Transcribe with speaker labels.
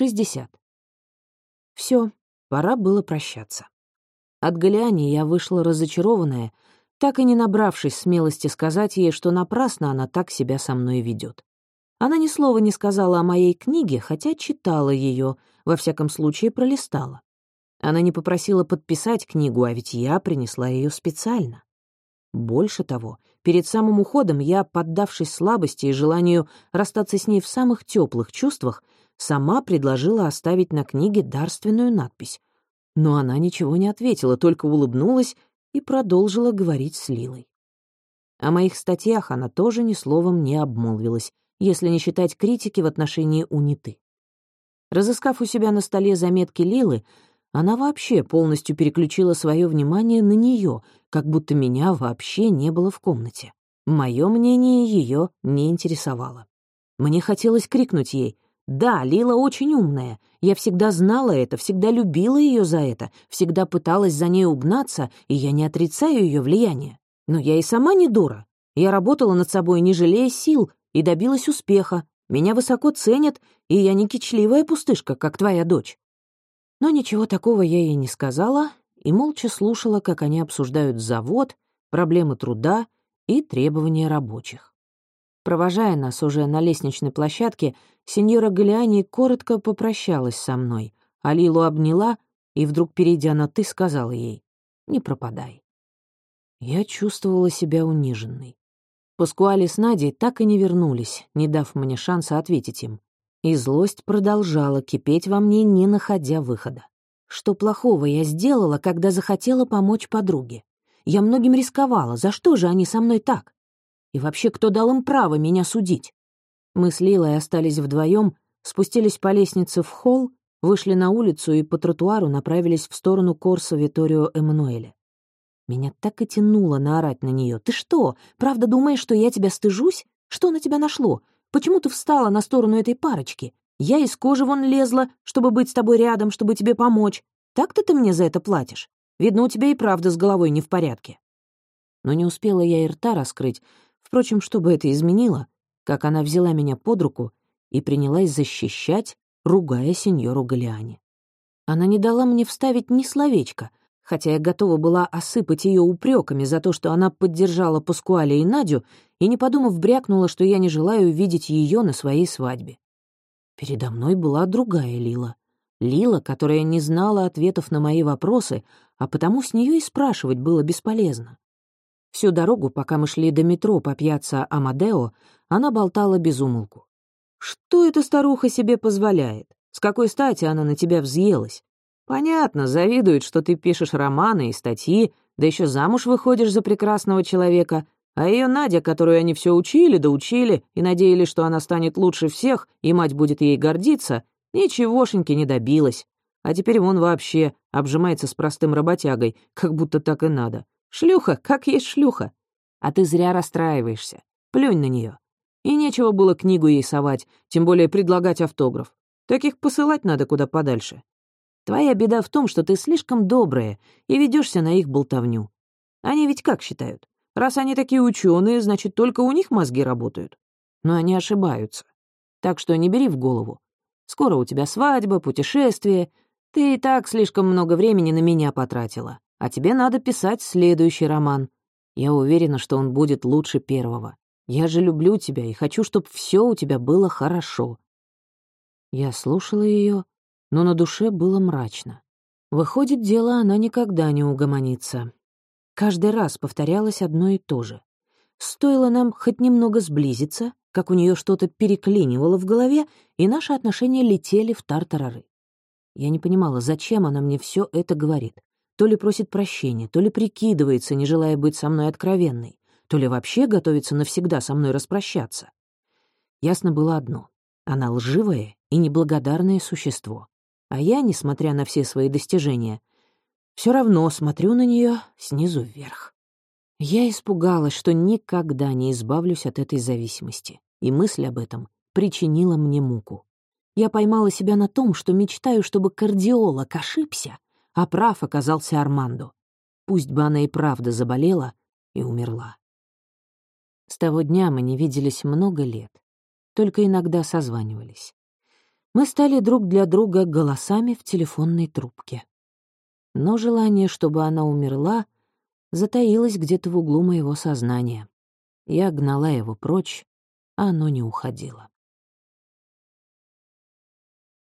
Speaker 1: 60. Все, пора было прощаться. От Галиани я вышла разочарованная, так и не набравшись смелости сказать ей, что напрасно она так себя со мной ведет. Она ни слова не сказала о моей книге, хотя читала ее, во всяком случае пролистала. Она не попросила подписать книгу, а ведь я принесла ее специально. Больше того, перед самым уходом я, поддавшись слабости и желанию расстаться с ней в самых теплых чувствах, сама предложила оставить на книге дарственную надпись. Но она ничего не ответила, только улыбнулась и продолжила говорить с Лилой. О моих статьях она тоже ни словом не обмолвилась, если не считать критики в отношении униты. Разыскав у себя на столе заметки Лилы, она вообще полностью переключила свое внимание на нее, как будто меня вообще не было в комнате. Мое мнение ее не интересовало. Мне хотелось крикнуть ей «Да, Лила очень умная. Я всегда знала это, всегда любила ее за это, всегда пыталась за ней угнаться, и я не отрицаю ее влияние. Но я и сама не дура. Я работала над собой, не жалея сил, и добилась успеха. Меня высоко ценят, и я не кичливая пустышка, как твоя дочь». Но ничего такого я ей не сказала и молча слушала, как они обсуждают завод, проблемы труда и требования рабочих. Провожая нас уже на лестничной площадке, сеньора Галиани коротко попрощалась со мной, а Лилу обняла и, вдруг перейдя на «ты», сказала ей «Не пропадай». Я чувствовала себя униженной. Паскуали с Надей так и не вернулись, не дав мне шанса ответить им. И злость продолжала кипеть во мне, не находя выхода. Что плохого я сделала, когда захотела помочь подруге? Я многим рисковала, за что же они со мной так? И вообще, кто дал им право меня судить? Мы с Лилой остались вдвоем, спустились по лестнице в холл, вышли на улицу и по тротуару направились в сторону Корса Виторио Эммануэля. Меня так и тянуло наорать на нее. «Ты что, правда думаешь, что я тебя стыжусь? Что на тебя нашло? Почему ты встала на сторону этой парочки? Я из кожи вон лезла, чтобы быть с тобой рядом, чтобы тебе помочь. Так-то ты мне за это платишь. Видно, у тебя и правда с головой не в порядке». Но не успела я и рта раскрыть. Впрочем, что бы это изменило, как она взяла меня под руку и принялась защищать, ругая сеньору Галиани. Она не дала мне вставить ни словечка, хотя я готова была осыпать ее упреками за то, что она поддержала Паскуаля и Надю, и, не подумав, брякнула, что я не желаю видеть ее на своей свадьбе. Передо мной была другая Лила. Лила, которая не знала ответов на мои вопросы, а потому с нее и спрашивать было бесполезно. Всю дорогу, пока мы шли до метро по пьяца Амадео, она болтала без умолку. «Что эта старуха себе позволяет? С какой стати она на тебя взъелась? Понятно, завидует, что ты пишешь романы и статьи, да еще замуж выходишь за прекрасного человека, а ее Надя, которую они все учили да учили и надеялись, что она станет лучше всех, и мать будет ей гордиться, ничегошеньки не добилась. А теперь вон вообще обжимается с простым работягой, как будто так и надо. Шлюха, как есть шлюха. А ты зря расстраиваешься. Плюнь на нее. И нечего было книгу ей совать, тем более предлагать автограф. Таких посылать надо куда подальше. Твоя беда в том, что ты слишком добрая и ведешься на их болтовню. Они ведь как считают? Раз они такие ученые, значит, только у них мозги работают. Но они ошибаются. Так что не бери в голову. Скоро у тебя свадьба, путешествие. Ты и так слишком много времени на меня потратила. А тебе надо писать следующий роман. Я уверена, что он будет лучше первого. Я же люблю тебя и хочу, чтобы все у тебя было хорошо». Я слушала ее, но на душе было мрачно. Выходит, дело она никогда не угомонится. Каждый раз повторялось одно и то же. Стоило нам хоть немного сблизиться, как у нее что-то переклинивало в голове, и наши отношения летели в тартарары. Я не понимала, зачем она мне все это говорит. То ли просит прощения, то ли прикидывается, не желая быть со мной откровенной, то ли вообще готовится навсегда со мной распрощаться. Ясно было одно — она лживое и неблагодарное существо. А я, несмотря на все свои достижения, все равно смотрю на нее снизу вверх. Я испугалась, что никогда не избавлюсь от этой зависимости, и мысль об этом причинила мне муку. Я поймала себя на том, что мечтаю, чтобы кардиолог ошибся, а прав оказался Армандо. Пусть бы она и правда заболела и умерла. С того дня мы не виделись много лет, только иногда созванивались. Мы стали друг для друга голосами в телефонной трубке. Но желание, чтобы она умерла, затаилось где-то в углу моего сознания. Я гнала его прочь, а оно не уходило.